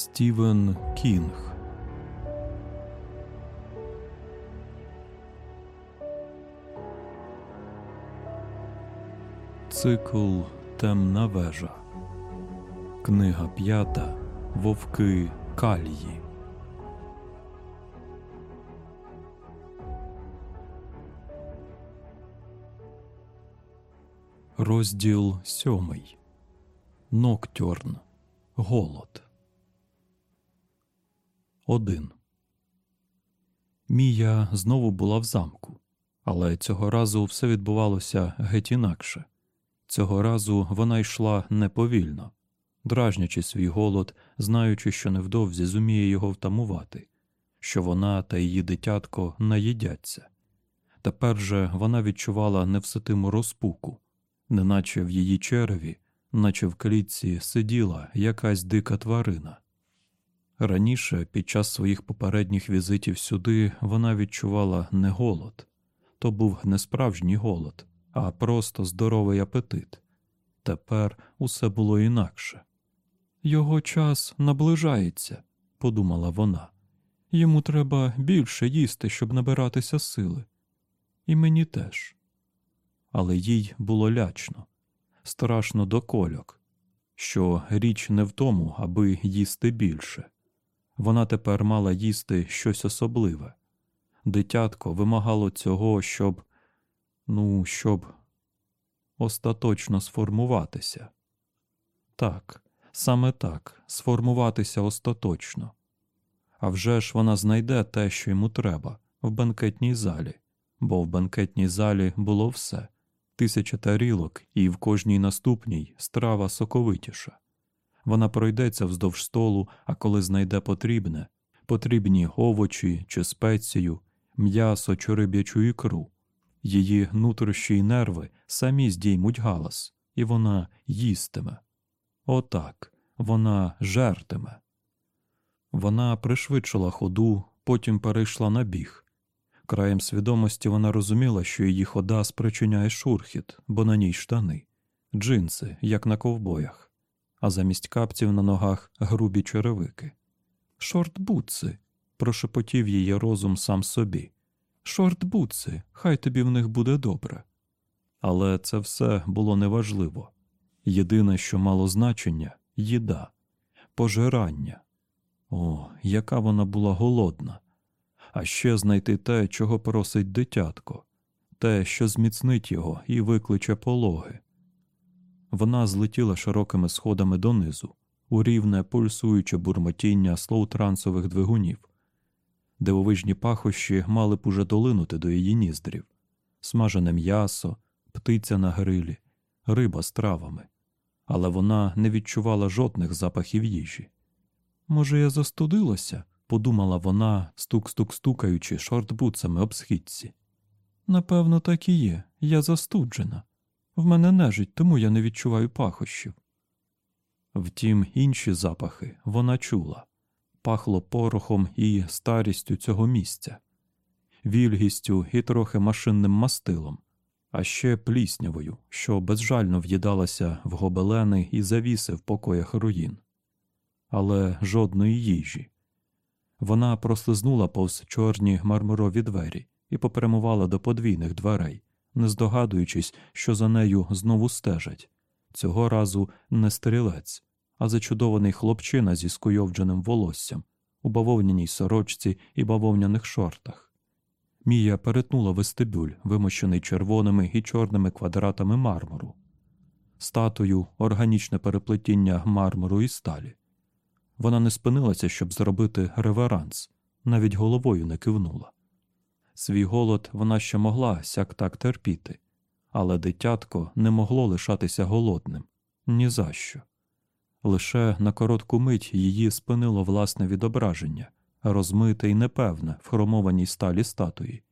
Стівен Кінг Цикл Темна вежа. Книга п'ята Вовки Калії. Розділ сьомий. Ноктюрн. Голод. Один. Мія знову була в замку, але цього разу все відбувалося геть інакше. Цього разу вона йшла неповільно, дражнячи свій голод, знаючи, що невдовзі зуміє його втамувати, що вона та її дитятко наїдяться. Тепер же вона відчувала невситиму розпуку, неначе в її череві, наче в клітці сиділа якась дика тварина. Раніше, під час своїх попередніх візитів сюди, вона відчувала не голод, то був не справжній голод, а просто здоровий апетит. Тепер усе було інакше. Його час наближається, подумала вона. Йому треба більше їсти, щоб набиратися сили. І мені теж. Але їй було лячно, страшно до кольок, що річ не в тому, аби їсти більше. Вона тепер мала їсти щось особливе. Дитятко вимагало цього, щоб, ну, щоб остаточно сформуватися. Так, саме так, сформуватися остаточно. А вже ж вона знайде те, що йому треба, в банкетній залі, бо в банкетній залі було все тисяча тарілок, і в кожній наступній страва соковитіша. Вона пройдеться вздовж столу, а коли знайде потрібне, потрібні овочі чи спецію, м'ясо чи риб'ячу ікру. Її нутрощі й нерви самі здіймуть галас, і вона їстиме. Отак вона жертиме. Вона пришвидшила ходу, потім перейшла на біг. Краєм свідомості вона розуміла, що її хода спричиняє шурхіт, бо на ній штани, джинси, як на ковбоях а замість капців на ногах грубі черевики. Шортбутси, прошепотів її розум сам собі. Шортбутси, хай тобі в них буде добре. Але це все було неважливо. Єдине, що мало значення їда, пожирання. О, яка вона була голодна. А ще знайти те, чого просить дитятко, те, що зміцнить його і викличе пологи. Вона злетіла широкими сходами донизу, у рівне пульсуюче бурмотіння слоутрансових двигунів. Дивовижні пахощі мали б уже долинути до її ніздрів, смажене м'ясо, птиця на грилі, риба з травами, але вона не відчувала жодних запахів їжі. Може, я застудилася? подумала вона, стук-стук стукаючи шортбуцами об східці. Напевно, так і є, я застуджена. В мене нежить, тому я не відчуваю пахощів. Втім, інші запахи вона чула пахло порохом і старістю цього місця, вільгістю і трохи машинним мастилом, а ще пліснявою, що безжально в'їдалася в гобелени і завіси в покоях руїн, але жодної їжі. Вона прослизнула повз чорні мармурові двері і попрямувала до подвійних дверей не здогадуючись, що за нею знову стежать. Цього разу не стрілець, а зачудований хлопчина зі скуйовдженим волоссям у бавовняній сорочці і бавовняних шортах. Мія перетнула вестибюль, вимощений червоними і чорними квадратами мармуру, статую органічне переплетіння мармуру і сталі. Вона не спинилася, щоб зробити реверанс, навіть головою не кивнула. Свій голод вона ще могла сяк так терпіти, але дитятко не могло лишатися голодним ні за що. Лише на коротку мить її спинило власне відображення, розмите й непевне в хромованій сталі статуї.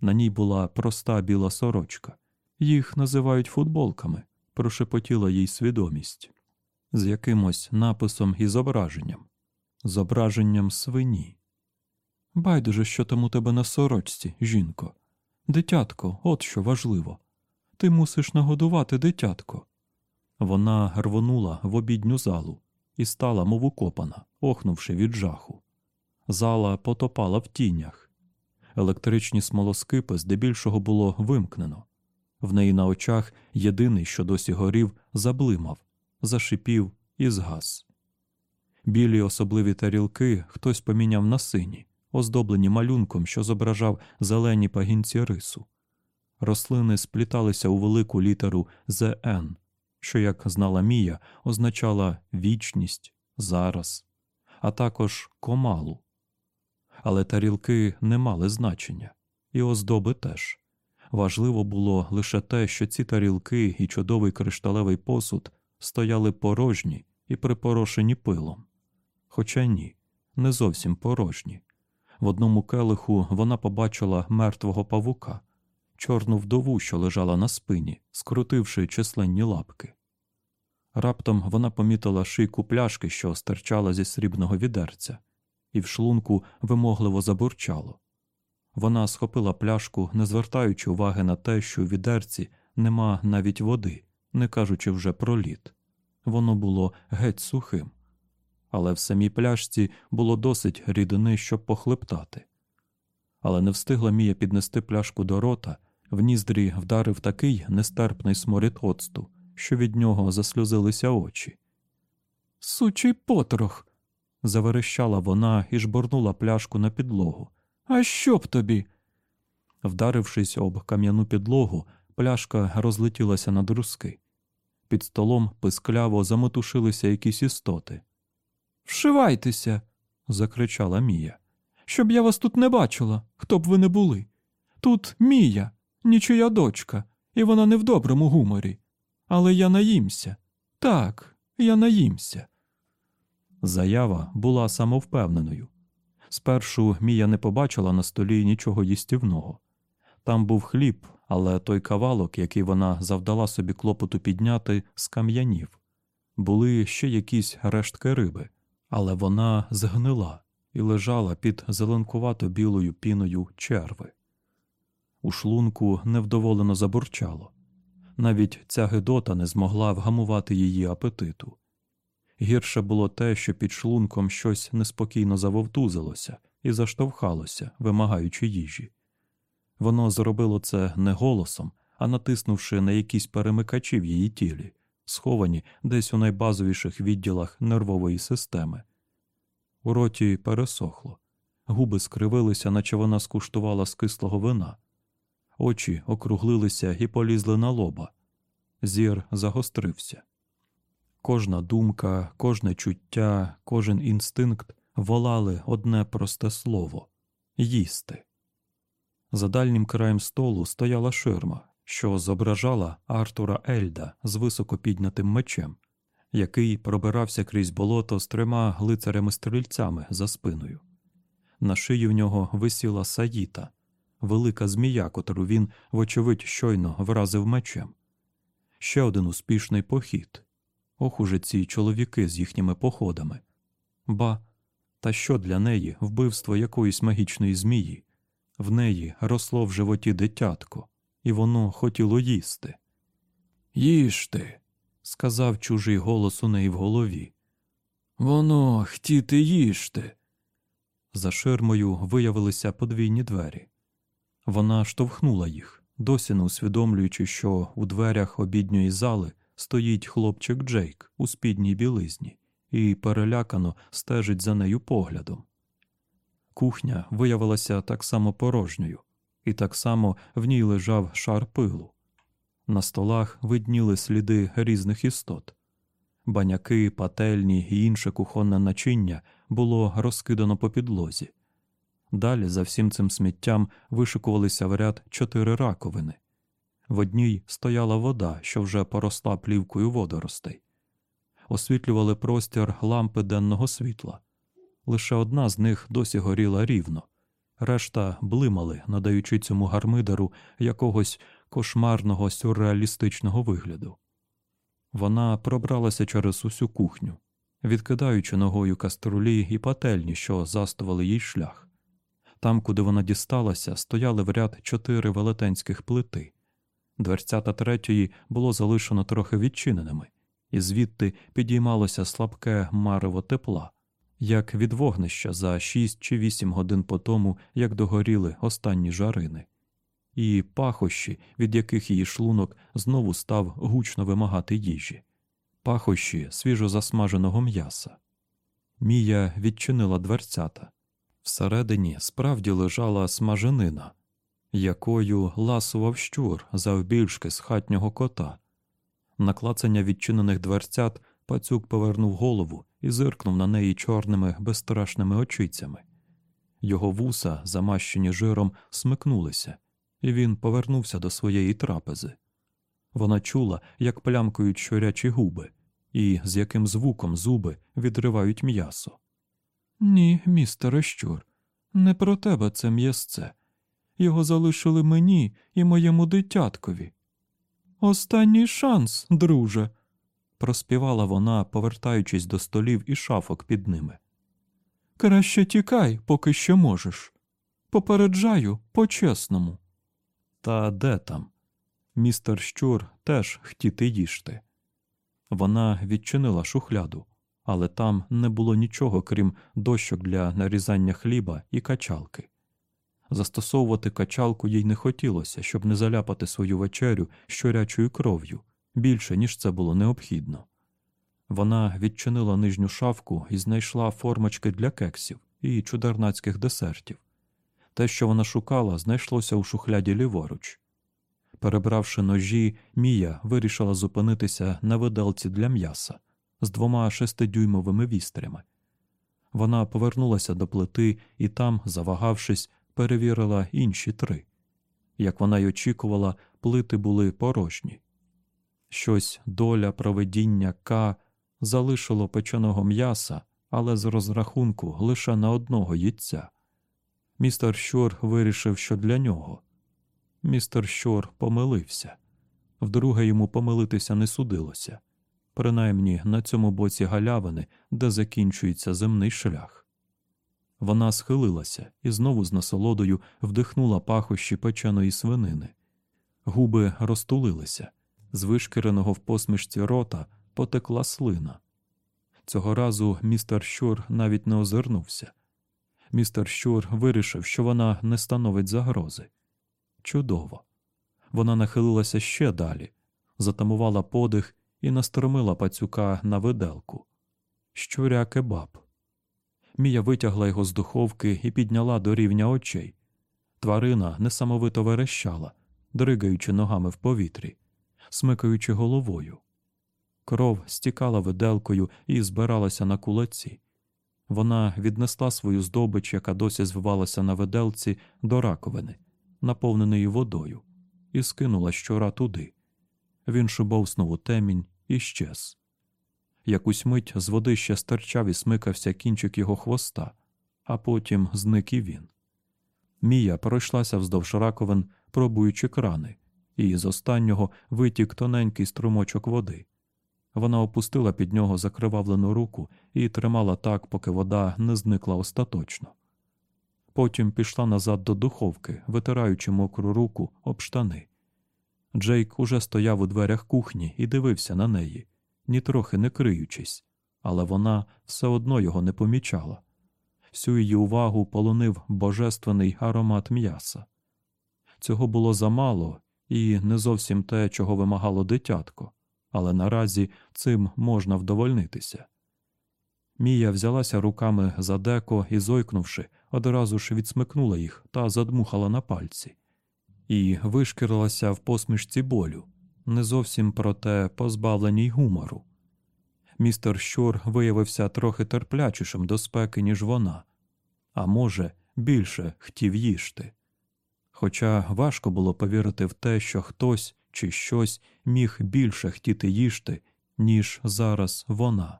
На ній була проста біла сорочка. Їх називають футболками, прошепотіла їй свідомість, з якимось написом і зображенням, зображенням свині. Байдуже, що там у тебе на сорочці, жінко. Дитятко, от що важливо. Ти мусиш нагодувати дитятко. Вона рвонула в обідню залу і стала, мов укопана, охнувши від жаху. Зала потопала в тінях. Електричні смолоскипи здебільшого було вимкнено. В неї на очах єдиний, що досі горів, заблимав, зашипів і згас. Білі особливі тарілки хтось поміняв на сині, оздоблені малюнком, що зображав зелені пагінці рису. Рослини спліталися у велику літеру ЗН, що, як знала Мія, означала вічність, зараз, а також комалу. Але тарілки не мали значення, і оздоби теж. Важливо було лише те, що ці тарілки і чудовий кришталевий посуд стояли порожні і припорошені пилом. Хоча ні, не зовсім порожні. В одному келиху вона побачила мертвого павука, чорну вдову, що лежала на спині, скрутивши численні лапки. Раптом вона помітила шийку пляшки, що стирчала зі срібного відерця, і в шлунку вимогливо забурчало. Вона схопила пляшку, не звертаючи уваги на те, що у відерці нема навіть води, не кажучи вже про лід. Воно було геть сухим. Але в самій пляшці було досить рідини, щоб похлептати. Але не встигла Мія піднести пляшку до рота, в ніздрі вдарив такий нестерпний сморід оцту, що від нього засльозилися очі. Сучий потрох. заверещала вона і жборнула пляшку на підлогу. А що б тобі? Вдарившись об кам'яну підлогу, пляшка розлетілася на друзки. Під столом пискляво заметушилися якісь істоти. Вшивайтеся. закричала Мія. Щоб я вас тут не бачила, хто б ви не були. Тут Мія, нічия дочка, і вона не в доброму гуморі. Але я наїмся. Так, я наїмся. Заява була самовпевненою. Спершу Мія не побачила на столі нічого їстівного. Там був хліб, але той кавалок, який вона завдала собі клопоту підняти, скам'янів. Були ще якісь рештки риби, але вона згнила і лежала під зеленкувато білою піною черви. У шлунку невдоволено забурчало. Навіть ця гидота не змогла вгамувати її апетиту. Гірше було те, що під шлунком щось неспокійно завовтузилося і заштовхалося, вимагаючи їжі. Воно зробило це не голосом, а натиснувши на якісь перемикачі в її тілі, сховані десь у найбазовіших відділах нервової системи. У роті пересохло, губи скривилися, наче вона скуштувала з кислого вина, очі округлилися і полізли на лоба, зір загострився. Кожна думка, кожне чуття, кожен інстинкт волали одне просте слово їсти. За дальнім краєм столу стояла ширма, що зображала Артура Ельда з високо піднятим мечем, який пробирався крізь болото з трьома глицарями стрільцями за спиною. На шиї в нього висіла саїта, велика змія, котру він, вочевидь, щойно вразив мечем. Ще один успішний похід. Ох уже ці чоловіки з їхніми походами. Ба, та що для неї вбивство якоїсь магічної змії? В неї росло в животі дитятко, і воно хотіло їсти. Їжте, сказав чужий голос у неї в голові. Воно хтіти їжте. За ширмою виявилися подвійні двері. Вона штовхнула їх, досі не усвідомлюючи, що у дверях обідньої зали стоїть хлопчик Джейк у спідній білизні і перелякано стежить за нею поглядом. Кухня виявилася так само порожньою, і так само в ній лежав шар пилу. На столах видніли сліди різних істот. Баняки, пательні і інше кухонне начиння було розкидано по підлозі. Далі за всім цим сміттям вишикувалися в ряд чотири раковини. В одній стояла вода, що вже поросла плівкою водоростей. Освітлювали простір лампи денного світла. Лише одна з них досі горіла рівно, решта блимали, надаючи цьому гармидеру якогось кошмарного сюрреалістичного вигляду. Вона пробралася через усю кухню, відкидаючи ногою каструлі і пательні, що застували їй шлях. Там, куди вона дісталася, стояли в ряд чотири велетенських плити. Дверцята третьої було залишено трохи відчиненими, і звідти підіймалося слабке марево тепла, як від вогнища за шість чи вісім годин по тому, як догоріли останні жарини, і пахощі, від яких її шлунок знову став гучно вимагати їжі, пахощі свіжо засмаженого м'яса. Мія відчинила дверцята. Всередині справді лежала смаженина, якою ласував щур завбільшки з хатнього кота. На клацання відчинених дверцят пацюк повернув голову і зиркнув на неї чорними безстрашними очицями. Його вуса, замащені жиром, смикнулися, і він повернувся до своєї трапези. Вона чула, як плямкають щурячі губи, і з яким звуком зуби відривають м'ясо. Ні, містере щур, не про тебе це м'ясце. Його залишили мені і моєму дитяткові. Останній шанс, друже, проспівала вона, повертаючись до столів і шафок під ними. Краще тікай, поки що можеш. Попереджаю по-чесному. Та де там? Містер Щур теж хтіти їжти. Вона відчинила шухляду, але там не було нічого, крім дощок для нарізання хліба і качалки. Застосовувати качалку їй не хотілося, щоб не заляпати свою вечерю щорячою кров'ю більше, ніж це було необхідно. Вона відчинила нижню шафку і знайшла формочки для кексів і чудернацьких десертів. Те, що вона шукала, знайшлося у шухляді ліворуч. Перебравши ножі, Мія вирішила зупинитися на виделці для м'яса з двома шестидюймовими вістрями. Вона повернулася до плити і там, завагавшись, перевірила інші три. Як вона й очікувала, плити були порожні. Щось доля проведіння К залишило печеного м'яса, але з розрахунку лише на одного їдця. Містер Щор вирішив, що для нього. Містер Щор помилився. Вдруге йому помилитися не судилося, принаймні на цьому боці галявини, де закінчується земний шлях. Вона схилилася і знову з насолодою вдихнула пахощі печеної свинини. Губи розтулилися, з вишкіреного в посмішці рота потекла слина. Цього разу містер Щур навіть не озирнувся. Містер Щур вирішив, що вона не становить загрози. Чудово. Вона нахилилася ще далі, затамувала подих і настромила пацюка на виделку. Щуря кебаб. Мія витягла його з духовки і підняла до рівня очей. Тварина несамовито верещала, дригаючи ногами в повітрі, смикаючи головою. Кров стікала виделкою і збиралася на кулаці. Вона віднесла свою здобич, яка досі звивалася на виделці, до раковини, наповненої водою, і скинула щора туди. Він шубовснув у темінь і щез. Якусь мить з води ще стирчав і смикався кінчик його хвоста, а потім зник і він. Мія пройшлася вздовж раковин, пробуючи крани, і з останнього витік тоненький струмочок води. Вона опустила під нього закривавлену руку і тримала так, поки вода не зникла остаточно. Потім пішла назад до духовки, витираючи мокру руку об штани. Джейк уже стояв у дверях кухні і дивився на неї, нітрохи не криючись, але вона все одно його не помічала. Всю її увагу полонив божественний аромат м'яса. Цього було замало і не зовсім те, чого вимагало дитятко, але наразі цим можна вдовольнитися. Мія взялася руками за деко і, зойкнувши, одразу ж відсмикнула їх та задмухала на пальці, і вишкірилася в посмішці болю, не зовсім проте позбавленій гумору. Містер Щур виявився трохи терплячішим до спеки, ніж вона, а може, більше хотів їсти. Хоча важко було повірити в те, що хтось чи щось міг більше хотіти їсти, ніж зараз вона.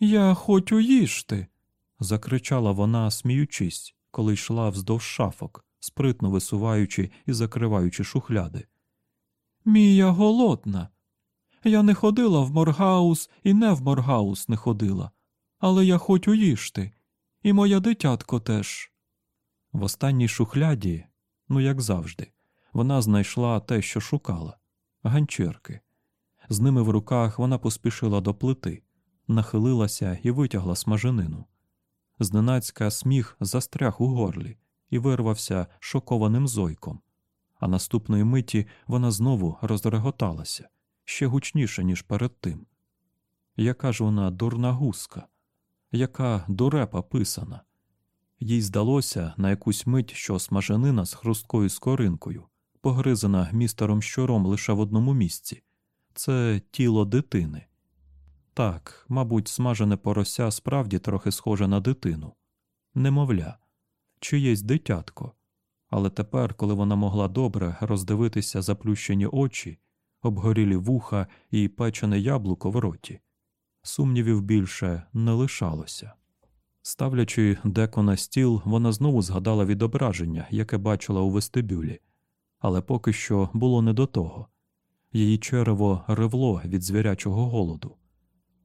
Я хочу їсти. закричала вона, сміючись, коли йшла вздовж шафок, спритно висуваючи і закриваючи шухляди. Мія голодна. Я не ходила в моргаус і не в моргаус не ходила, але я хочу їсти, і моя дитятко теж. В останній шухляді, ну як завжди, вона знайшла те, що шукала ганчірки. З ними в руках вона поспішила до плити, нахилилася і витягла смаженину. Зненацька сміх застряг у горлі і вирвався шокованим зойком, а наступної миті вона знову розреготалася ще гучніше, ніж перед тим. Яка ж вона дурна гуска, яка дурепа писана. Їй здалося на якусь мить, що смаженина з хрусткою скоринкою, погризана містером щуром лише в одному місці це тіло дитини. Так, мабуть, смажене порося справді трохи схоже на дитину, немовля, чиєсь дитятко. Але тепер, коли вона могла добре роздивитися заплющені очі, обгорілі вуха і печене яблуко в роті, сумнівів більше не лишалося. Ставлячи деко на стіл, вона знову згадала відображення, яке бачила у вестибюлі, але поки що було не до того. Її черево ревло від звірячого голоду.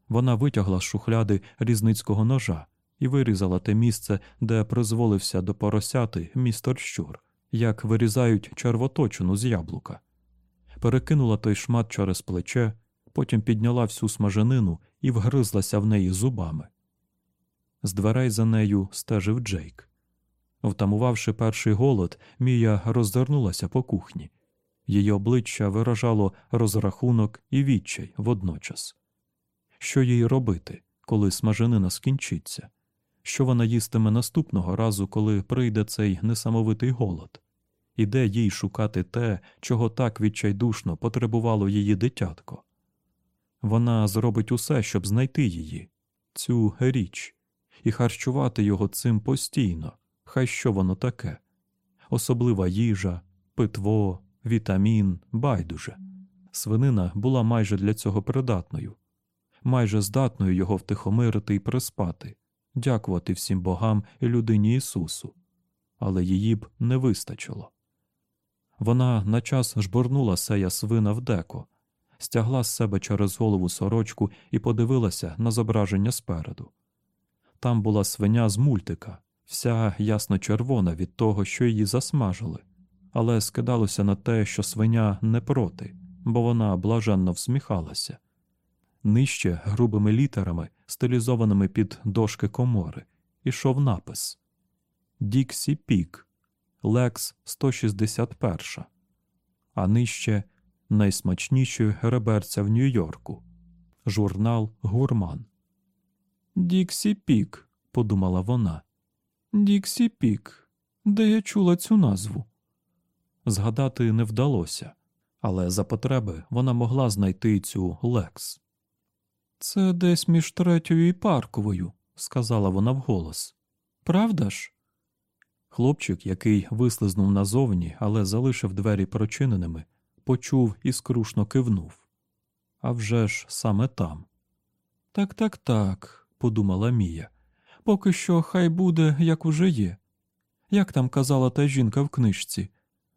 Вона витягла з шухляди різницького ножа і вирізала те місце, де призволився до поросяти містер щур, як вирізають червоточину з яблука. Перекинула той шмат через плече, потім підняла всю смаженину і вгризлася в неї зубами. З дверей за нею стежив Джейк. Втамувавши перший голод, Мія роззирнулася по кухні. Її обличчя виражало розрахунок і відчай водночас. Що їй робити, коли смаженина скінчиться? Що вона їстиме наступного разу, коли прийде цей несамовитий голод? І де їй шукати те, чого так відчайдушно потребувало її дитятко? Вона зробить усе, щоб знайти її, цю річ, і харчувати його цим постійно, хай що воно таке, особлива їжа, питво, вітамін, байдуже. Свинина була майже для цього придатною, майже здатною його втихомирити і приспати, дякувати всім богам і людині Ісусу, але її б не вистачило. Вона на час жбурнула сея свина в деко, стягла з себе через голову сорочку і подивилася на зображення спереду. Там була свиня з мультика, вся ясно червона від того, що її засмажили, але скидалося на те, що свиня не проти, бо вона блаженно всміхалася. Нижче грубими літерами, стилізованими під дошки комори, ішов напис Діксі Пік, Лекс 161, а нижче найсмачніші реберця в Нью-Йорку. Журнал Гурман. Діксі Пік, подумала вона. Діксі Пік. Де я чула цю назву? Згадати не вдалося, але за потреби вона могла знайти цю Лекс. Це десь між третьою і парковою, сказала вона вголос. Правда ж? Хлопчик, який вислизнув назовні, але залишив двері прочиненими, почув і скрушно кивнув. А вже ж саме там. Так, так, так, подумала Мія. Поки що хай буде, як уже є. Як там казала та жінка в книжці,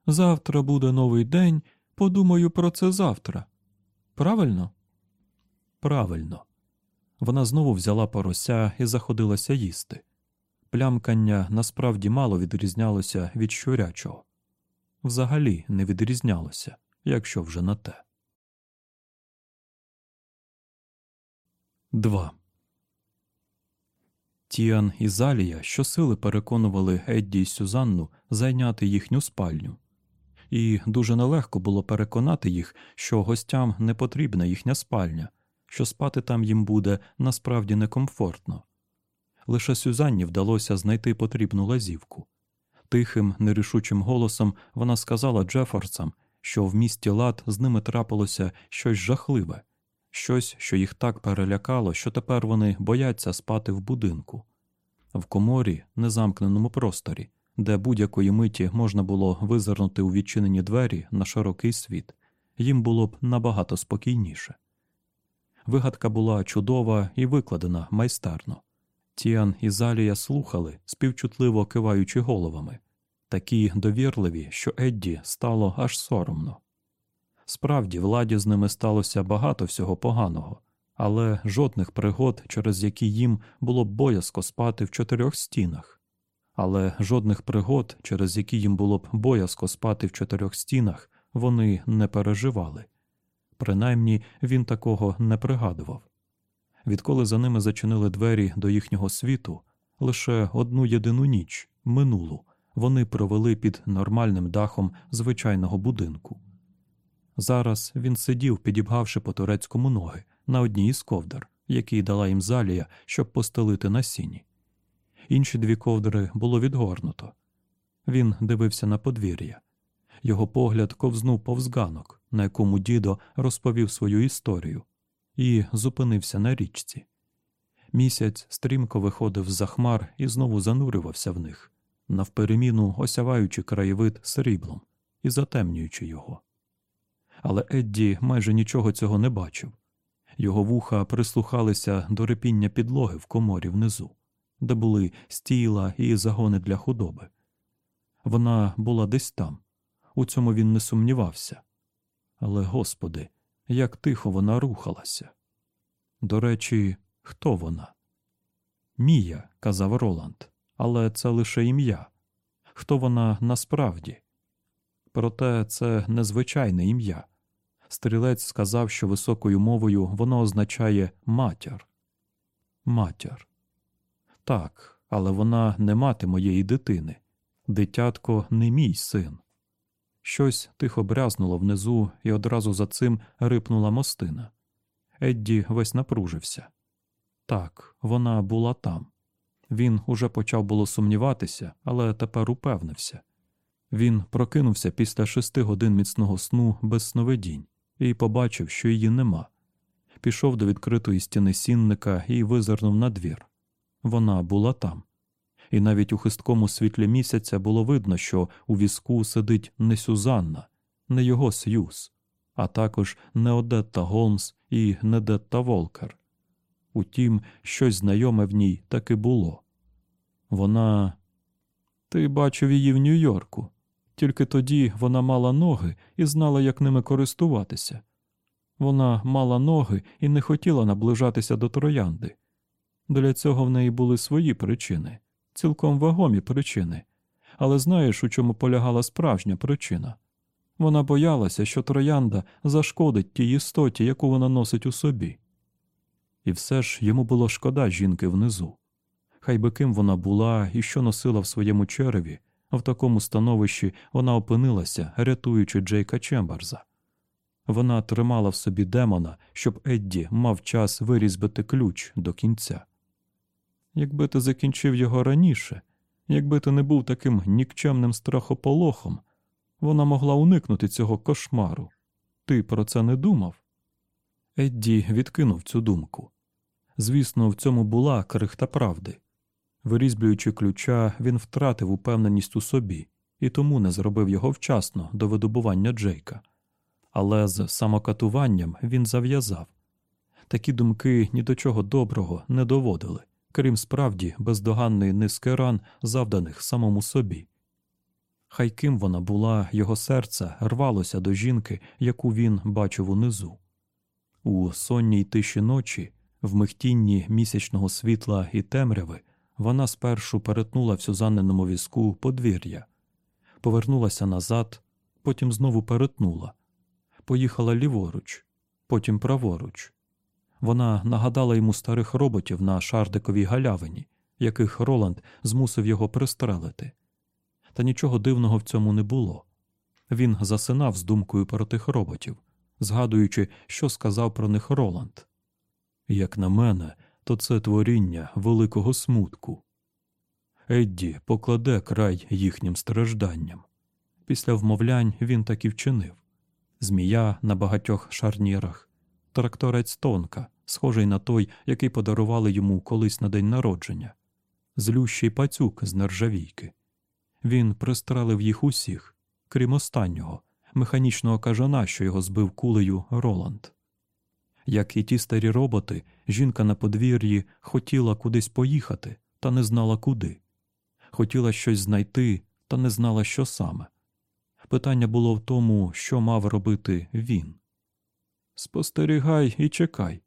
завтра буде новий день, подумаю про це завтра. Правильно? Правильно. Вона знову взяла порося і заходилася їсти. Плямкання насправді мало відрізнялося від щурячого. Взагалі не відрізнялося, якщо вже на те. 2. Тіан і Залія щосили переконували Едді й Сюзанну зайняти їхню спальню, і дуже нелегко було переконати їх, що гостям не потрібна їхня спальня, що спати там їм буде насправді некомфортно. Лише Сюзанні вдалося знайти потрібну лазівку. Тихим, нерішучим голосом вона сказала Джефорсам, що в місті лад з ними трапилося щось жахливе, щось, що їх так перелякало, що тепер вони бояться спати в будинку. В коморі, незамкненому просторі, де будь-якої миті можна було визирнути у відчинені двері на широкий світ, їм було б набагато спокійніше. Вигадка була чудова і викладена майстерно. Тіан і Залія слухали, співчутливо киваючи головами, такі довірливі, що Едді стало аж соромно. Справді, владі з ними сталося багато всього поганого, але жодних пригод, через які їм було б боязко спати в чотирьох стінах, але жодних пригод, через які їм було б боязко спати в чотирьох стінах, вони не переживали. Принаймні він такого не пригадував. Відколи за ними зачинили двері до їхнього світу, Лише одну єдину ніч, минулу, вони провели під нормальним дахом звичайного будинку. Зараз він сидів, підібгавши по турецькому ноги на одній із ковдр, які дала їм залія, щоб постелити на сіні. Інші дві ковдри було відгорнуто. Він дивився на подвір'я. Його погляд ковзнув повз ганок, на якому дідо розповів свою історію, і зупинився на річці. Місяць стрімко виходив з-за хмар і знову занурювався в них, навпереміну осяваючи краєвид сріблом і затемнюючи його. Але Едді майже нічого цього не бачив. Його вуха прислухалися до репіння підлоги в коморі внизу, де були стіла і загони для худоби. Вона була десь там, у цьому він не сумнівався. Але, господи, як тихо вона рухалася. До речі, хто вона? Мія, казав Роланд, але це лише ім'я. Хто вона насправді? Проте це незвичайне ім'я. Стрілець сказав, що високою мовою воно означає матір. Матір. Так, але вона не мати моєї дитини. Дитятко не мій син. Щось тихо брязнуло внизу і одразу за цим рипнула мостина. Едді весь напружився. Так, вона була там. Він уже почав було сумніватися, але тепер упевнився. Він прокинувся після шести годин міцного сну без сновидінь і побачив, що її нема. Пішов до відкритої стіни сінника і визирнув на двір. Вона була там. І навіть у хисткому світлі місяця було видно, що у візку сидить не Сюзанна, не його Сьюз, а також не Одетта Голмс і не Детта Волкер. Утім, щось знайоме в ній таки було. Вона. Ти бачив її в Нью-Йорку. Тільки тоді вона мала ноги і знала, як ними користуватися. Вона мала ноги і не хотіла наближатися до троянди. Для цього в неї були свої причини, цілком вагомі причини. Але знаєш, у чому полягала справжня причина? Вона боялася, що троянда зашкодить тій істоті, яку вона носить у собі. І все ж йому було шкода жінки внизу. Хай би ким вона була і що носила в своєму череві, в такому становищі вона опинилася, рятуючи Джейка Чемберза. Вона тримала в собі демона, щоб Едді мав час вирізбити ключ до кінця. Якби ти закінчив його раніше, якби ти не був таким нікчемним страхополохом, вона могла уникнути цього кошмару. Ти про це не думав? Едді відкинув цю думку. Звісно, в цьому була крихта правди. Вирізблюючи ключа, він втратив упевненість у собі і тому не зробив його вчасно до видобування Джейка. Але з самокатуванням він зав'язав. Такі думки ні до чого доброго не доводили, крім справді бездоганної низки ран, завданих самому собі. Хай ким вона була, його серце рвалося до жінки, яку він бачив унизу. У сонній тиші ночі, в михтінні місячного світла і темряви, вона спершу перетнула в Сюзанниному візку подвір'я, повернулася назад, потім знову перетнула, поїхала ліворуч, потім праворуч. Вона нагадала йому старих роботів на шардиковій галявині, яких Роланд змусив його пристрелити. Та нічого дивного в цьому не було. Він засинав з думкою про тих роботів, згадуючи, що сказав про них Роланд. Як на мене, то це творіння великого смутку. Едді покладе край їхнім стражданням. Після вмовлянь він так і вчинив змія на багатьох шарнірах, тракторець тонка, схожий на той, який подарували йому колись на день народження, злющий пацюк з нержавійки. Він пристрелив їх усіх, крім останнього, механічного кажана, що його збив кулею Роланд. Як і ті старі роботи, жінка на подвір'ї хотіла кудись поїхати, та не знала куди. Хотіла щось знайти, та не знала, що саме. Питання було в тому, що мав робити він. Спостерігай і чекай.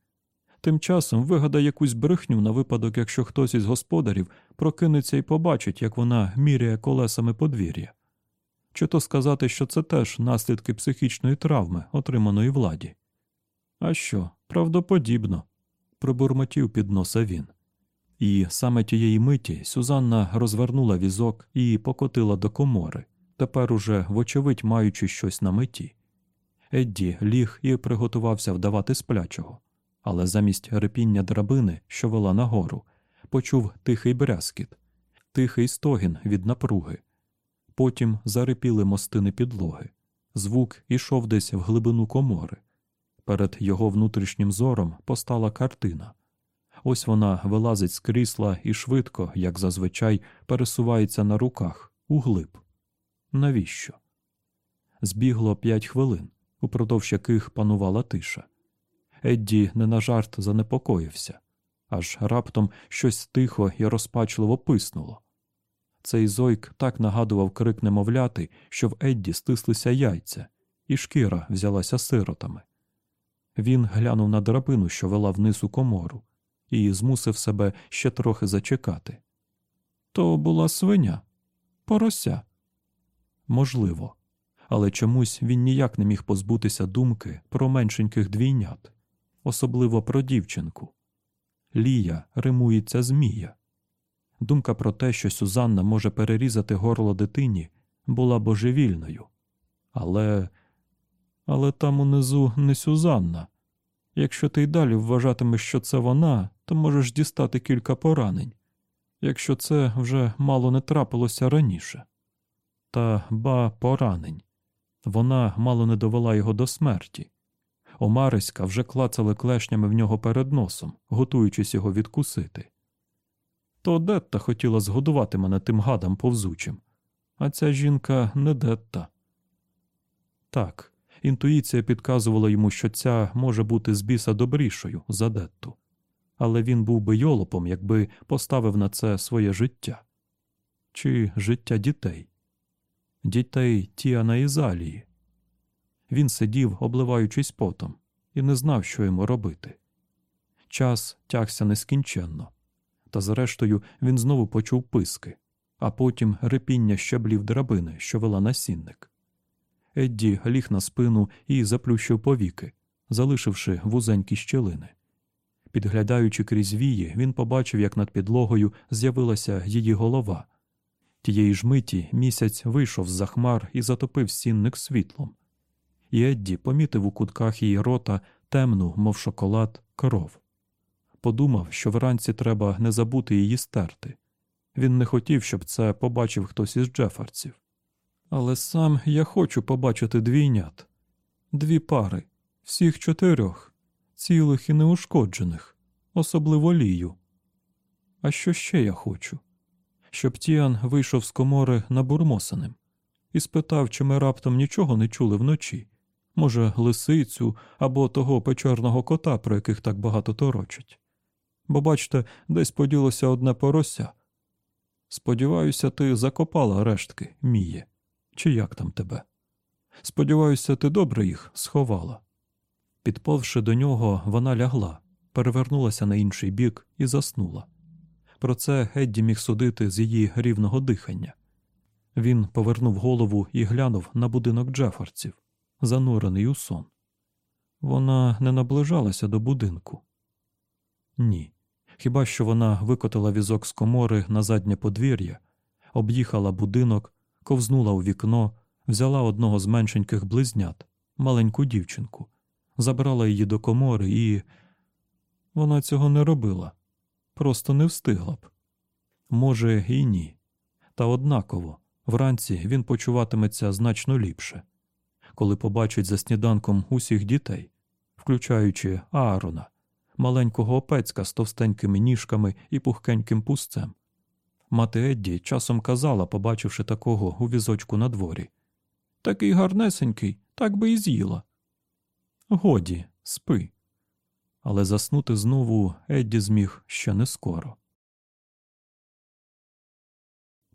Тим часом вигадай якусь брехню на випадок, якщо хтось із господарів прокинеться і побачить, як вона міряє колесами подвір'я. Чи то сказати, що це теж наслідки психічної травми, отриманої владі. А що, правдоподібно, пробурмотів під носа він. І саме тієї миті Сюзанна розвернула візок і покотила до комори, тепер уже, вочевидь, маючи щось на меті. Едді ліг і приготувався вдавати сплячого, але замість репіння драбини, що вела нагору, почув тихий брязкіт, тихий стогін від напруги. Потім зарипіли мостини підлоги. Звук ішов десь в глибину комори. Перед його внутрішнім зором постала картина. Ось вона вилазить з крісла і швидко, як зазвичай, пересувається на руках, углиб. Навіщо? Збігло п'ять хвилин, упродовж яких панувала тиша. Едді не на жарт занепокоївся, аж раптом щось тихо і розпачливо писнуло. Цей зойк так нагадував крик немовляти, що в Едді стислися яйця, і шкіра взялася сиротами. Він глянув на драбину, що вела вниз у комору, і змусив себе ще трохи зачекати. То була свиня, порося. Можливо, але чомусь він ніяк не міг позбутися думки про меншеньких двійнят, особливо про дівчинку. Лія римується змія. Думка про те, що Сюзанна може перерізати горло дитині, була божевільною. Але але там унизу не Сюзанна. Якщо ти й далі вважатимеш, що це вона, то можеш дістати кілька поранень, якщо це вже мало не трапилося раніше. Та ба поранень. Вона мало не довела його до смерті. Омариська вже клацали клешнями в нього перед носом, готуючись його відкусити. То Детта хотіла згодувати мене тим гадам повзучим, а ця жінка не Детта. Так, інтуїція підказувала йому, що ця може бути з біса добрішою за Детту, але він був би йолопом, якби поставив на це своє життя чи життя дітей, дітей Тіана і Залії. Він сидів, обливаючись потом, і не знав, що йому робити. Час тягся нескінченно, та зрештою він знову почув писки, а потім репіння щаблів драбини, що вела на сінник. Едді ліг на спину і заплющив повіки, залишивши вузенькі щілини. Підглядаючи крізь вії, він побачив, як над підлогою з'явилася її голова. Тієї ж миті місяць вийшов з за хмар і затопив сінник світлом. І Едді помітив у кутках її рота темну, мов шоколад, кров. Подумав, що вранці треба не забути її стерти. Він не хотів, щоб це побачив хтось із Джефарців. Але сам я хочу побачити двійнят, дві пари, всіх чотирьох, цілих і неушкоджених, особливо лію. А що ще я хочу? Щоб Тіан вийшов з комори набурмосаним і спитав, чи ми раптом нічого не чули вночі, може, лисицю або того печерного кота, про яких так багато торочать. Бо, бачте, десь поділося одне порося. Сподіваюся, ти закопала рештки, міє. Чи як там тебе? Сподіваюся, ти добре їх сховала. Підповши до нього, вона лягла, перевернулася на інший бік і заснула. Про це Едді міг судити з її рівного дихання. Він повернув голову і глянув на будинок Джефарців, занурений у сон. Вона не наближалася до будинку. Ні. Хіба що вона викотила візок з комори на заднє подвір'я, об'їхала будинок, ковзнула у вікно, взяла одного з меншеньких близнят, маленьку дівчинку, забрала її до комори і. Вона цього не робила, просто не встигла б. Може, і ні. Та однаково, вранці він почуватиметься значно ліпше, коли побачить за сніданком усіх дітей, включаючи Аарона, маленького опецька з товстенькими ніжками і пухкеньким пустцем. Мати Едді часом казала, побачивши такого у візочку на дворі. Такий гарнесенький, так би і з'їла. Годі, спи. Але заснути знову Едді зміг ще не скоро.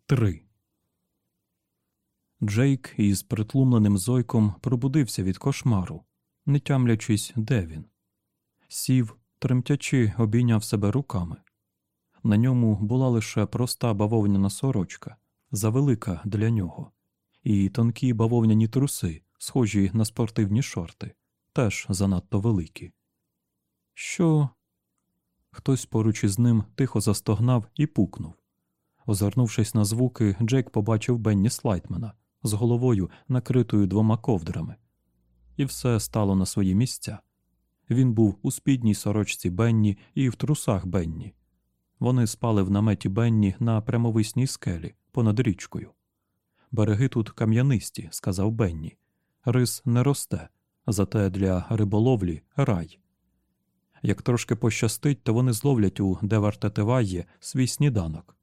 3. Джейк із притлумленим зойком пробудився від кошмару, не тямлячись, де він. Сів, тремтячи, обійняв себе руками. На ньому була лише проста бавовняна сорочка, завелика для нього, і тонкі бавовняні труси, схожі на спортивні шорти, теж занадто великі. Що? Хтось поруч із ним тихо застогнав і пукнув. Озирнувшись на звуки, Джейк побачив Бенні Слайтмена з головою, накритою двома ковдрами. І все стало на свої місця. Він був у спідній сорочці Бенні і в трусах Бенні. Вони спали в наметі Бенні на прямовисній скелі понад річкою. Береги тут кам'янисті, сказав Бенні. Рис не росте, зате для риболовлі рай. Як трошки пощастить, то вони зловлять у Девар-Тете Ваї свій сніданок.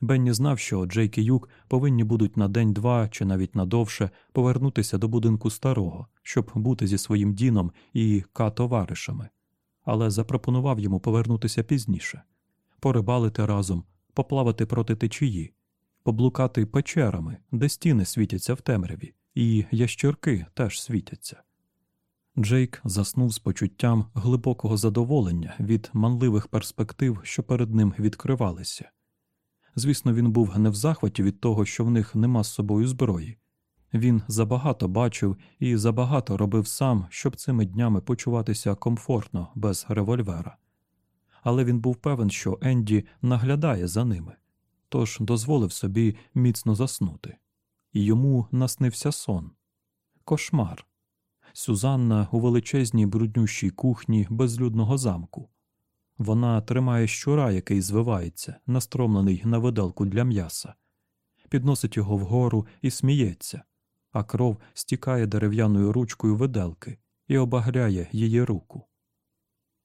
Бенні знав, що Джейк і Юк повинні будуть на день-два чи навіть надовше повернутися до будинку старого, щоб бути зі своїм Діном і ка-товаришами, але запропонував йому повернутися пізніше, порибалити разом, поплавати проти течії, поблукати печерами, де стіни світяться в темряві, і ящірки теж світяться. Джейк заснув з почуттям глибокого задоволення від манливих перспектив, що перед ним відкривалися. Звісно, він був не в захваті від того, що в них нема з собою зброї. Він забагато бачив і забагато робив сам, щоб цими днями почуватися комфортно без револьвера. Але він був певен, що Енді наглядає за ними, тож дозволив собі міцно заснути. І йому наснився сон кошмар. Сюзанна у величезній бруднющій кухні безлюдного замку. Вона тримає щура, який звивається, настромлений на виделку для м'яса, підносить його вгору і сміється, а кров стікає дерев'яною ручкою виделки і обагряє її руку.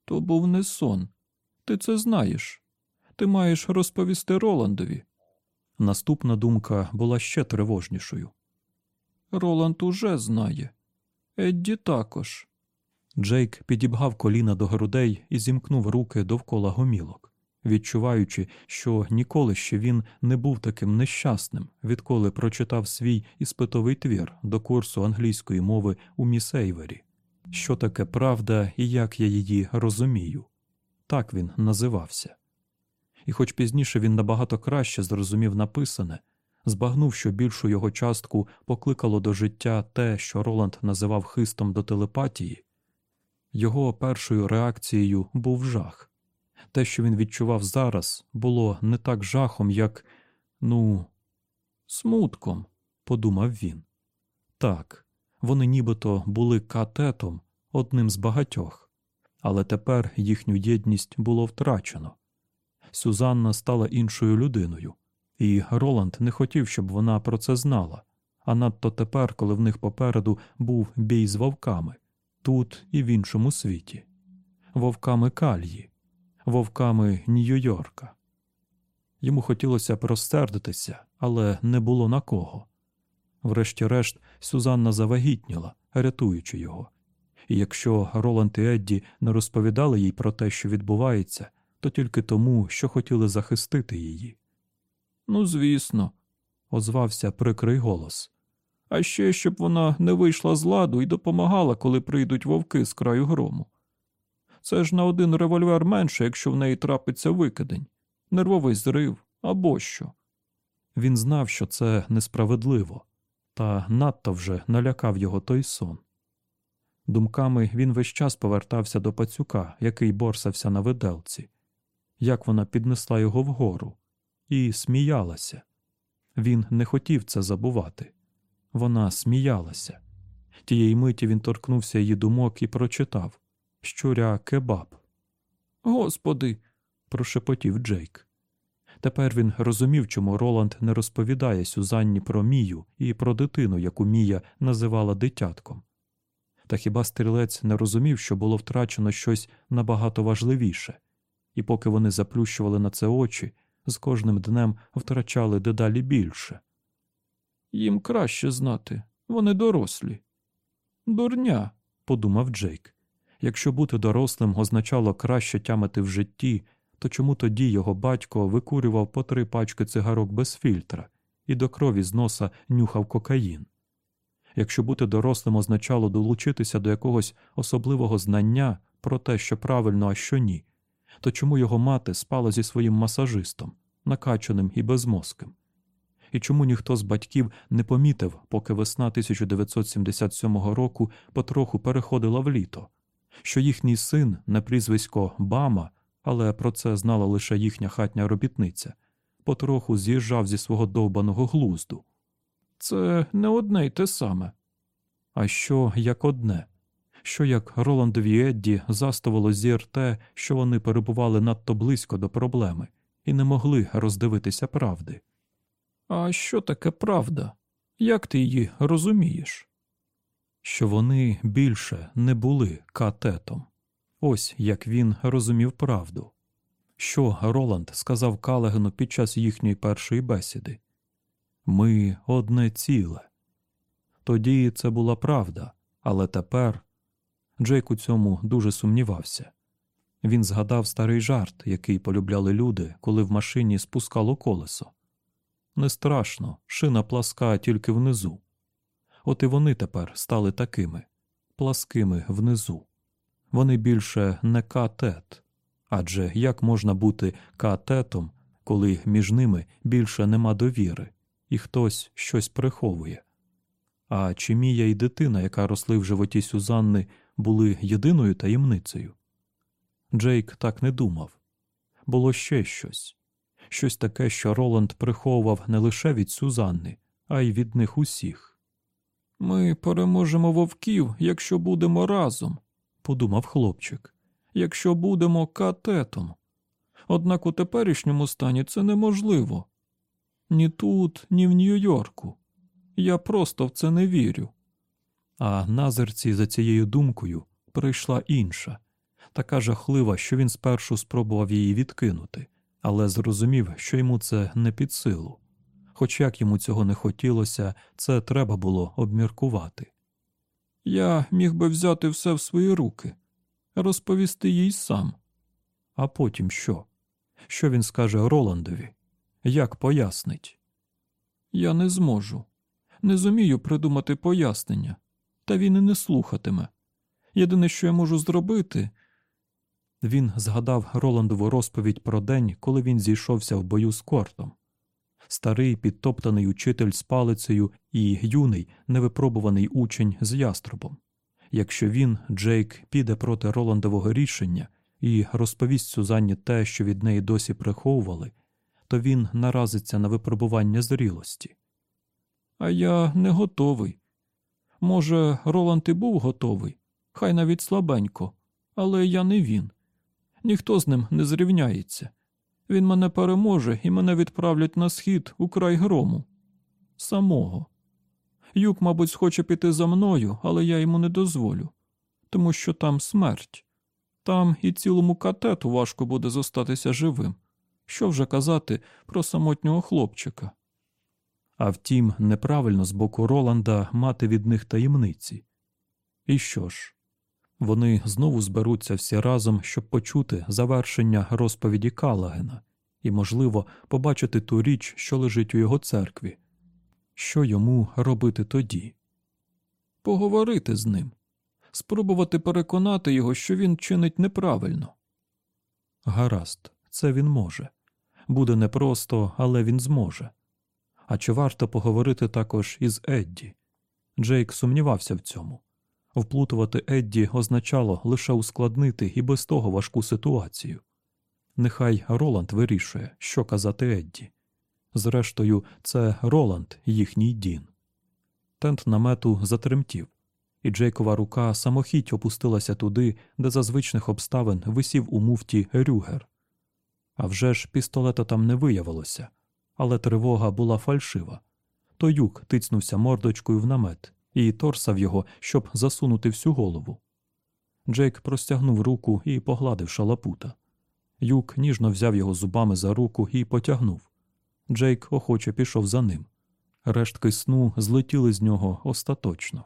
То був не сон. Ти це знаєш. Ти маєш розповісти Роландові. Наступна думка була ще тривожнішою. Роланд уже знає. Едді також. Джейк підібгав коліна до грудей і зімкнув руки довкола гомілок, відчуваючи, що ніколи ще він не був таким нещасним, відколи прочитав свій іспитовий твір до курсу англійської мови у міс Ейвері. Що таке правда і як я її розумію? Так він називався. І, хоч пізніше він набагато краще зрозумів написане, збагнув, що більшу його частку покликало до життя те, що Роланд називав хистом до телепатії. Його першою реакцією був жах. Те, що він відчував зараз, було не так жахом, як, ну, смутком, подумав він. Так, вони нібито були катетом, одним з багатьох, але тепер їхню єдність було втрачено. Сюзанна стала іншою людиною, і Роланд не хотів, щоб вона про це знала, а надто тепер, коли в них попереду був бій з вовками тут і в іншому світі, вовками Кальї, вовками Нью-Йорка. Йому хотілося б розсердитися, але не було на кого. Врешті-решт, Сюзанна завагітніла, рятуючи його. І якщо Роланд і Едді не розповідали їй про те, що відбувається, то тільки тому, що хотіли захистити її. Ну, звісно, озвався прикрий голос а ще щоб вона не вийшла з ладу і допомагала, коли прийдуть вовки з краю грому. Це ж на один револьвер менше, якщо в неї трапиться викидень, нервовий зрив або що. Він знав, що це несправедливо, та надто вже налякав його той сон. Думками він весь час повертався до пацюка, який борсався на виделці, як вона піднесла його вгору, і сміялася. Він не хотів це забувати. Вона сміялася. Тієї миті він торкнувся її думок і прочитав Щуря кебаб. Господи. прошепотів Джейк. Тепер він розумів, чому Роланд не розповідає Сюзанні про Мію і про дитину, яку Мія називала дитятком. Та хіба стрілець не розумів, що було втрачено щось набагато важливіше, і поки вони заплющували на це очі, з кожним днем втрачали дедалі більше. Їм краще знати, вони дорослі. Дурня, подумав Джейк. Якщо бути дорослим означало краще тямити в житті, то чому тоді його батько викурював по три пачки цигарок без фільтра і до крові з носа нюхав кокаїн? Якщо бути дорослим означало долучитися до якогось особливого знання про те, що правильно, а що ні, то чому його мати спала зі своїм масажистом, накачаним і безмозким? і чому ніхто з батьків не помітив, поки весна 1977 року потроху переходила в літо, що їхній син на прізвисько Бама але про це знала лише їхня хатня робітниця, потроху з'їжджав зі свого довбаного глузду. Це не одне й те саме. А що як одне? Що як Роландові Едді заставило зір те, що вони перебували надто близько до проблеми і не могли роздивитися правди? А що таке правда? Як ти її розумієш? Що вони більше не були катетом. Ось як він розумів правду. Що Роланд сказав Калагену під час їхньої першої бесіди? Ми одне ціле. Тоді це була правда, але тепер Джейк у цьому дуже сумнівався. Він згадав старий жарт, який полюбляли люди, коли в машині спускало колесо. Не страшно, шина пласка тільки внизу. От і вони тепер стали такими пласкими внизу. Вони більше не катет. Адже як можна бути катетом, коли між ними більше нема довіри, і хтось щось приховує? А чи Мія і дитина, яка росли в животі Сюзанни, були єдиною таємницею? Джейк так не думав. Було ще щось щось таке, що Роланд приховував не лише від Сюзанни, а й від них усіх. Ми переможемо вовків, якщо будемо разом, подумав хлопчик, якщо будемо катетом. Однак у теперішньому стані це неможливо. Ні тут, ні в Нью-Йорку. Я просто в це не вірю. А на зерці за цією думкою прийшла інша, така жахлива, що він спершу спробував її відкинути, але зрозумів, що йому це не під силу. Хоч як йому цього не хотілося, це треба було обміркувати. Я міг би взяти все в свої руки, розповісти їй сам. А потім що? Що він скаже Роландові? Як пояснить? Я не зможу. Не зумію придумати пояснення, та він і не слухатиме. Єдине, що я можу зробити. Він згадав Роландову розповідь про день, коли він зійшовся в бою з кортом. Старий підтоптаний учитель з палицею і юний невипробуваний учень з яструбом. Якщо він, Джейк, піде проти Роландового рішення і розповість Сюзанні те, що від неї досі приховували, то він наразиться на випробування зрілості. А я не готовий. Може, Роланд і був готовий, хай навіть слабенько, але я не він. Ніхто з ним не зрівняється. Він мене переможе і мене відправлять на схід у край грому. Самого. Юк, мабуть, схоче піти за мною, але я йому не дозволю, тому що там смерть. Там і цілому катету важко буде зостатися живим. Що вже казати про самотнього хлопчика. А втім, неправильно з боку Роланда мати від них таємниці. І що ж? Вони знову зберуться всі разом, щоб почути завершення розповіді Калагена і, можливо, побачити ту річ, що лежить у його церкві. Що йому робити тоді? Поговорити з ним, спробувати переконати його, що він чинить неправильно. Гаразд, це він може. Буде непросто, але він зможе. А чи варто поговорити також із Едді? Джейк сумнівався в цьому. Вплутувати Едді означало лише ускладнити і без того важку ситуацію. Нехай Роланд вирішує, що казати Едді. Зрештою, це Роланд, їхній Дін. Тент намету затремтів, і Джейкова рука самохіть опустилася туди, де за звичних обставин висів у муфті Рюгер. А вже ж пістолета там не виявилося, але тривога була фальшива. То юк тицнувся мордочкою в намет і торсав його, щоб засунути всю голову. Джейк простягнув руку і погладив шалапута. Юк ніжно взяв його зубами за руку і потягнув. Джейк охоче пішов за ним. Рештки сну злетіли з нього остаточно.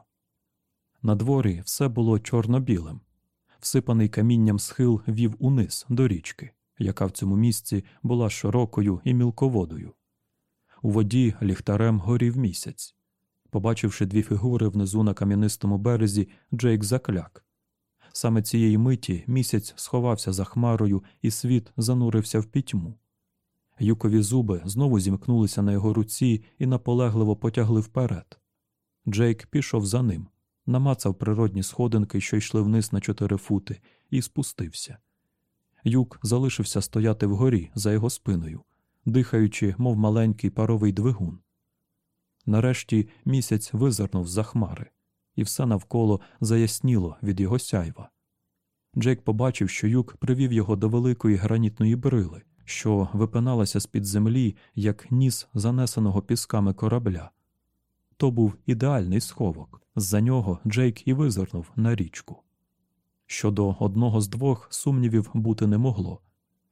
На дворі все було чорно-білим. Всипаний камінням схил вів униз до річки, яка в цьому місці була широкою і мілководою. У воді ліхтарем горів місяць. Побачивши дві фігури внизу на кам'янистому березі, Джейк закляк. Саме цієї миті місяць сховався за хмарою, і світ занурився в пітьму. Юкові зуби знову зімкнулися на його руці і наполегливо потягли вперед. Джейк пішов за ним, намацав природні сходинки, що йшли вниз на чотири фути, і спустився. Юк залишився стояти вгорі за його спиною, дихаючи, мов маленький паровий двигун. Нарешті місяць визирнув за хмари, і все навколо заясніло від його сяйва. Джейк побачив, що юк привів його до великої гранітної брили, що випиналася з під землі, як ніс занесеного пісками корабля. То був ідеальний сховок. З-за нього Джейк і визирнув на річку. Щодо одного з двох сумнівів бути не могло.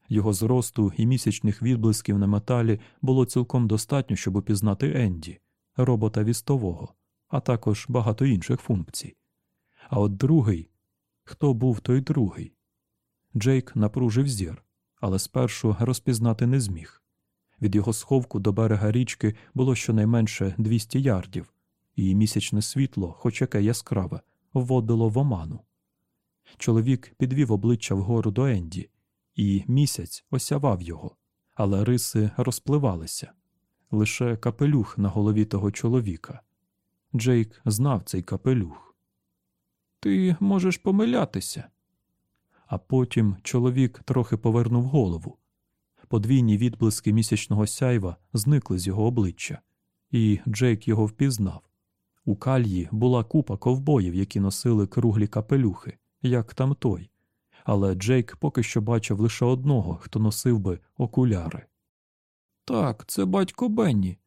Його зросту і місячних відблисків на металі було цілком достатньо, щоб упізнати Енді, робота вістового, а також багато інших функцій. А от другий хто був той другий? Джейк напружив зір, але спершу розпізнати не зміг. Від його сховку до берега річки було щонайменше 200 ярдів, і місячне світло, хоч яке яскраве, вводило в оману. Чоловік підвів обличчя вгору до Енді, і місяць осявав його, але риси розпливалися лише капелюх на голові того чоловіка. Джейк знав цей капелюх. Ти можеш помилятися. А потім чоловік трохи повернув голову. Подвійні відблиски місячного сяйва зникли з його обличчя, і Джейк його впізнав. У кальї була купа ковбоїв, які носили круглі капелюхи, як там той, але Джейк поки що бачив лише одного, хто носив би окуляри. Так, це батько Бенні.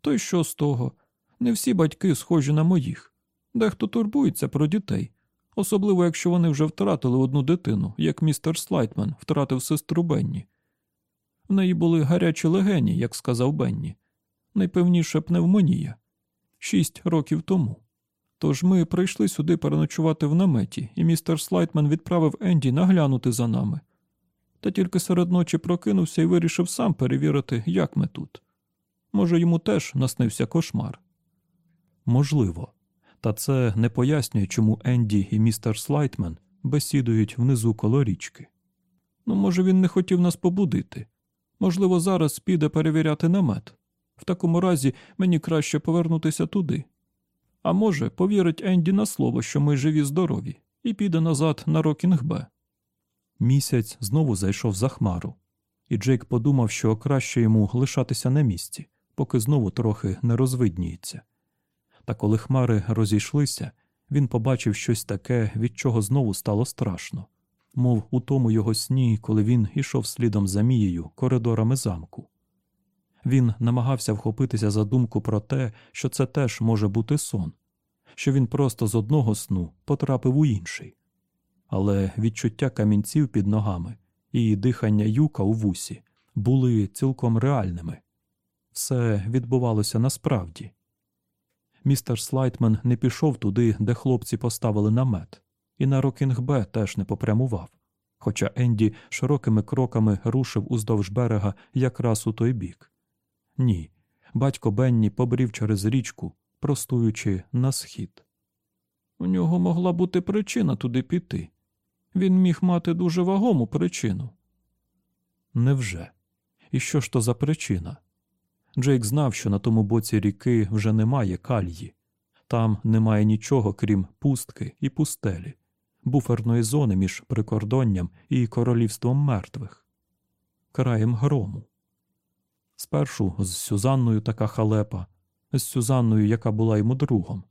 То й що з того? Не всі батьки схожі на моїх. Дехто турбується про дітей, особливо якщо вони вже втратили одну дитину, як містер Слайтман втратив сестру Бенні. В неї були гарячі легені, як сказав Бенні, найпевніше пневмонія шість років тому. Тож ми прийшли сюди переночувати в наметі, і містер Слайтман відправив Енді наглянути за нами. Та тільки серед ночі прокинувся і вирішив сам перевірити, як ми тут. Може, йому теж наснився кошмар. Можливо, та це не пояснює, чому Енді і містер Слайтмен бесідують внизу коло річки. Ну, може, він не хотів нас побудити. Можливо, зараз піде перевіряти намет. В такому разі мені краще повернутися туди. А може, повірить Енді на слово, що ми живі здорові, і піде назад на Рокінг-Б. Місяць знову зайшов за хмару, і Джейк подумав, що краще йому лишатися на місці, поки знову трохи не розвидніється. Та коли хмари розійшлися, він побачив щось таке, від чого знову стало страшно, мов у тому його сні, коли він ішов слідом за Мією коридорами замку. Він намагався вхопитися за думку про те, що це теж може бути сон, що він просто з одного сну потрапив у інший. Але відчуття камінців під ногами і дихання юка у вусі були цілком реальними. Все відбувалося насправді. Містер Слайтман не пішов туди, де хлопці поставили намет, і на Рокінг-Б теж не попрямував, хоча Енді широкими кроками рушив уздовж берега якраз у той бік. Ні, батько Бенні побрів через річку, простуючи на схід. У нього могла бути причина туди піти. Він міг мати дуже вагому причину. Невже? І що ж то за причина? Джейк знав, що на тому боці ріки вже немає кальї, там немає нічого, крім пустки і пустелі, буферної зони між прикордонням і королівством мертвих, краєм грому. Спершу з Сюзанною така халепа, з Сюзанною, яка була йому другом.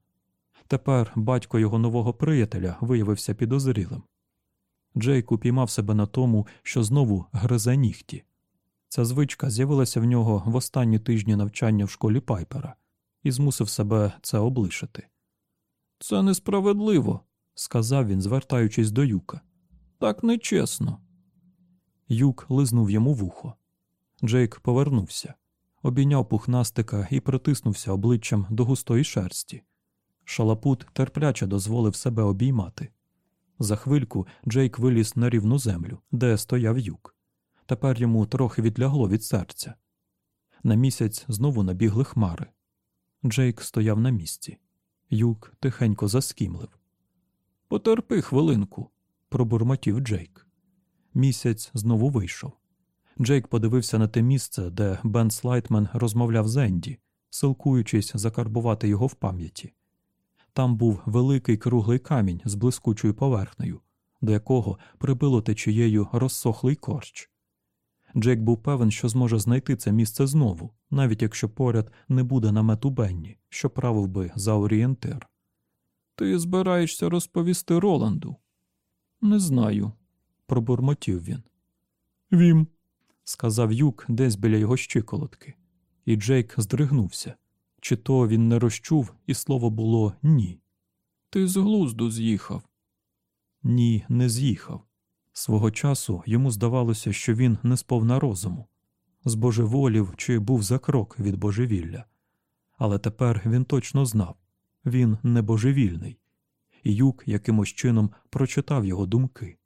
Тепер батько його нового приятеля виявився підозрілим. Джейк упіймав себе на тому, що знову гризе нігті. Ця звичка з'явилася в нього в останні тижні навчання в школі Пайпера і змусив себе це облишити. Це несправедливо, сказав він, звертаючись до юка. Так нечесно. Юк лизнув йому вухо. Джейк повернувся, обійняв пухнастика і притиснувся обличчям до густої шерсті. Шалапут терпляче дозволив себе обіймати. За хвильку Джейк виліз на рівну землю, де стояв юк. Тепер йому трохи відлягло від серця. На місяць знову набігли хмари. Джейк стояв на місці. Юк тихенько заскімлив. Потерпи хвилинку, пробурмотів Джейк. Місяць знову вийшов. Джейк подивився на те місце, де Бен Слайтмен розмовляв з Енді, силкуючись закарбувати його в пам'яті. Там був великий круглий камінь з блискучою поверхнею, до якого прибило течією розсохлий корч. Джейк був певен, що зможе знайти це місце знову, навіть якщо поряд не буде намету Бенні, що правив би за орієнтир. Ти збираєшся розповісти Роланду? Не знаю, пробурмотів він. Вім, сказав юк десь біля його щиколотки, і Джейк здригнувся. Чи то він не розчув, і слово було ні. Ти з глузду з'їхав. Ні, не з'їхав. Свого часу йому здавалося, що він не сповна розуму, збожеволів чи був за крок від божевілля. Але тепер він точно знав він не божевільний, і юк якимось чином прочитав його думки.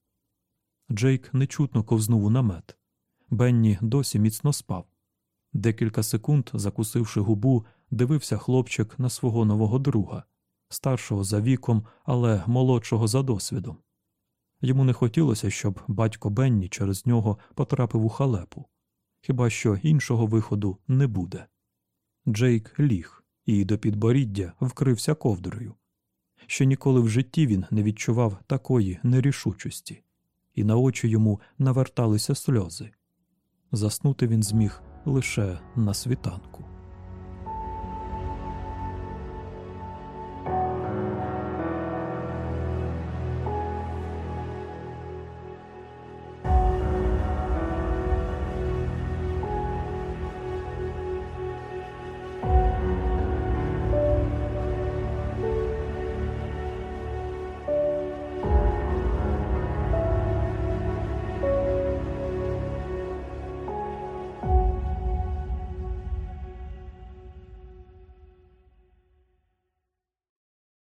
Джейк нечутно ковзнув у намет. Бенні досі міцно спав. Декілька секунд, закусивши губу, дивився хлопчик на свого нового друга, старшого за віком, але молодшого за досвідом. Йому не хотілося, щоб батько Бенні через нього потрапив у халепу, хіба що іншого виходу не буде. Джейк ліг і до підборіддя вкрився ковдрою. Ще ніколи в житті він не відчував такої нерішучості, і на очі йому наверталися сльози. Заснути він зміг лише на світанку.